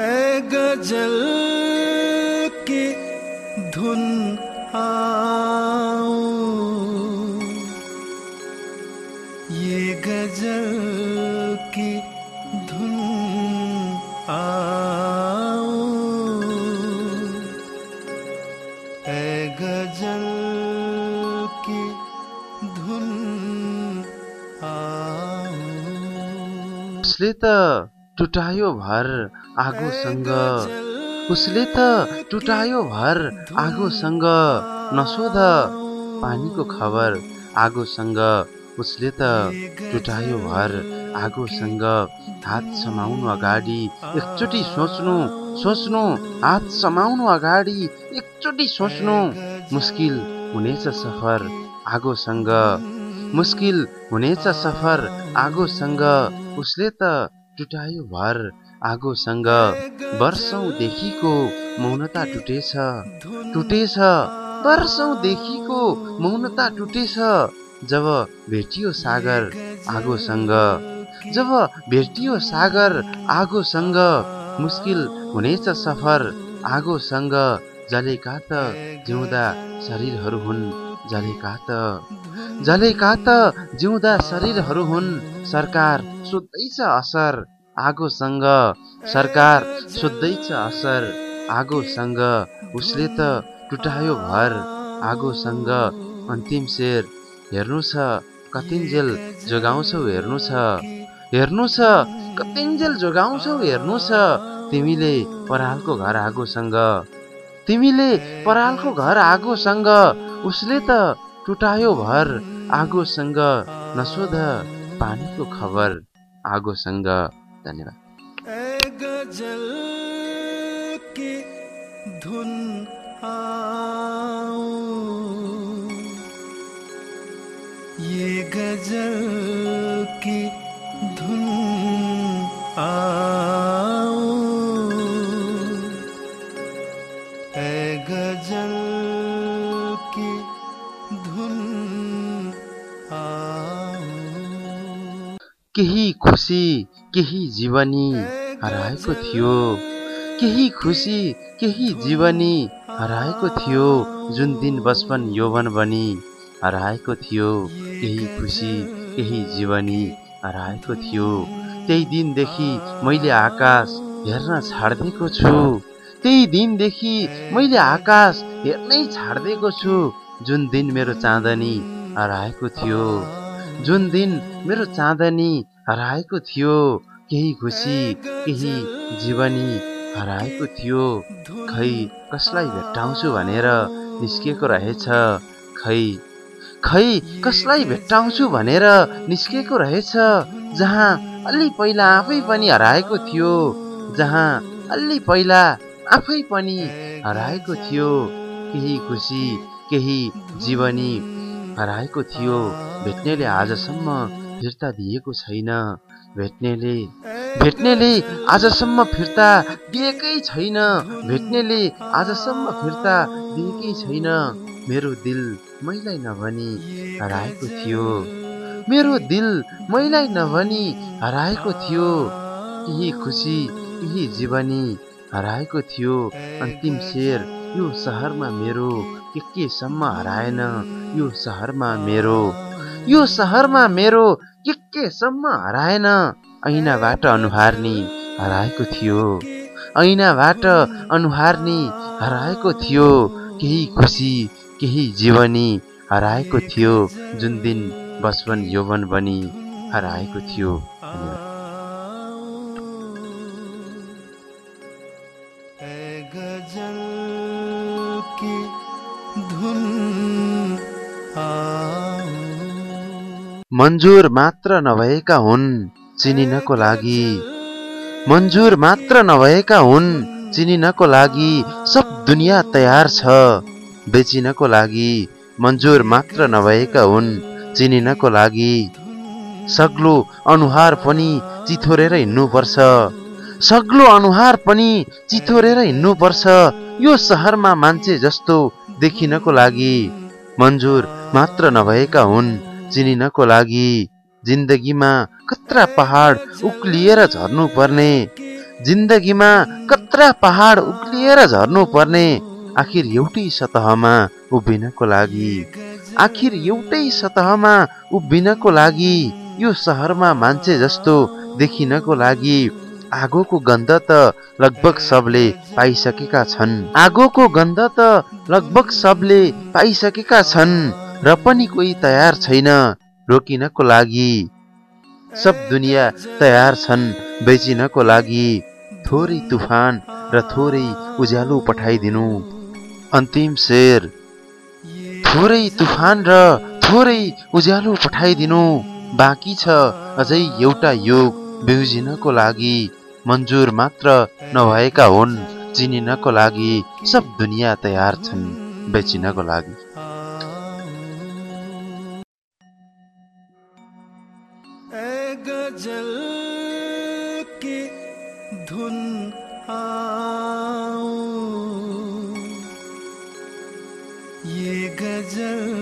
ए गज़ल की धुन आओ ये गज़ल की धुन आओ ए गज़ल की धुन आओ उसले त टुटायो भर आगोसँग। उसले त टुटायो भर आगोसँग। नसोध पानीको खबर आगोसँग। उसले त टुटायो भर आगोसँग। हात समाउनु अगाडि एकचोटि सोच्नु सोच्नु हात समाउनु अगाडि एकचोटि सोच्नु। मुस्किल हुनेछ सफर आगोसँग। मुस्किल हुनेछ सफर आगोसँग। उसले त टुटायो भर। आगोसँग वर्षौँदेखिको मौनता टुटेछ। टुटेछ। वर्षौँदेखिको मौनता टुटेछ। जब भेटियो सागर आगोसँग। जब भेटियो सागर आगोसँग। मुस्किल हुनेछ सफर आगोसँग। जलेका त जिउँदा शरीरहरू हुन्। जलेका त जलेका त जिउँदा शरीरहरू हुन् सरकार सोध्दैछ असर आगोसँग। सरकार सोध्दैछ असर आगोसँग। उसले त टुटायो भर आगोसँग। अन्तिम शेर हेर्नु छ कतिन्जेल जोगाउँछौ हेर्नु छ। हेर्नु छ कतिन्जेल जोगाउँछौ हेर्नु छ। तिमीले परालको घर आगोसँग। तिमीले परालको घर आगोसँग। उसले त टुटायो भर आगोसँग नसोध पानीको खबर। आगोसँग, धन्यवाद। ये गज़ल की धुन आओ केही खुसी केही जीवनी हराएको थियो। केही खुसी केही जीवनी हराएको थियो। जुन दिन बचपन यौवन बनी हराएको थियो। केही खुसी केही जीवनी हराएको थियो। त्यही दिनदेखि मैले आकाश हेर्न छाडिदिएको छु। त्यही दिनदेखि मैले आकाश हेर्नै छाडिदिएको छु। जुन दिन मेरो चाँदनी हराएको थियो जुन दिन मेरो चाँदनी हराएको थियो केही खुसी केही जीवनी हराएको थियो। खै कसलाई भेट्टाउँछु भनेर निस्किएको रहेछ? खै खै कसलाई भेट्टाउँछु भनेर निस्किएको रहेछ? जहाँ अलि पहिला आफै पनि हराएको थियो जहाँ अलि पहिला आफै पनि हराएको थियो केही खुसी केही जीवनी हराएको थियो। भेट्नेले आजसम्म फिर्ता दिएको छैन। भेट्नेले भेट्नेले आजसम्म फिर्ता दिएकै छैन। भेट्नेले आजसम्म फिर्ता दिएकै छैन। मेरो दिल मैलाई नभनी हराएको थियो। मेरो दिल मैलाई नभनी हराएको थियो। केही खुसी केही जीवनी हराएको थियो। अन्तिम शेर यो सहरमा मेरो के केसम्म हराएन। यो सहरमा मेरो यो सहरमा मेरो के केसम्म हराएन। ऐनाबाट अनुहार नि हराएको थियो। ऐनाबाट अनुहार नि हराएको थियो। केही खुसी केही जीवनी हराएको थियो। जुन दिन बचपन यौवन बनी हराएको थियो। मन्जुर मात्र नभएका हुन् चिनिनको लागि। मन्जुर मात्र नभएका हुन् चिनिनको लागि सब दुनियाँ तयार छ। बेचिनको लागि मन्जुर मात्र नभएका हुन् चिनिनको लागि। सग्लो अनुहार पनि चिथोरेर हिँड्नुपर्छ। सग्लो अनुहार पनि चिथोरेर हिँड्नुपर्छ। यो सहरमा मान्छे जस्तो देखिनको लागि। मन्जुर मात्र नभएका हुन् चिनिनको लागि जिन्दगीमा कत्रा पहाड उक्लिएर झर्नु पर्ने जिन्दगीमा कत्रा पहाड उक्लिएर झर्नु पर्ने आखिर एउटै सतहमा उभिनको लागि। आखिर एउटै सतहमा उभिनको लागि यो सहरमा मान्छे जस्तो देखिनको लागि आगोको गन्ध त लगभग सबले पाइसकेका छन्। आगोको गन्ध त लगभग सबले पाइसकेका छन्। र पनि कोही तयार छैन रोकिनको लागि। सब दुनियाँ तयार छन् बेचिनको लागि। थोरै तुफान र थोरै उज्यालो पठाइदिनु। अन्तिम शेर थोरै तुफान र थोरै उज्यालो पठाइदिनु। बाँकी छ अझै एउटा योग बिउजिनको लागि। मन्जुर मात्र नभएका हुन् चिनिनको लागि। सब दुनियाँ तयार छन् बेचिनको लागि। धुन आओ ये गज़ल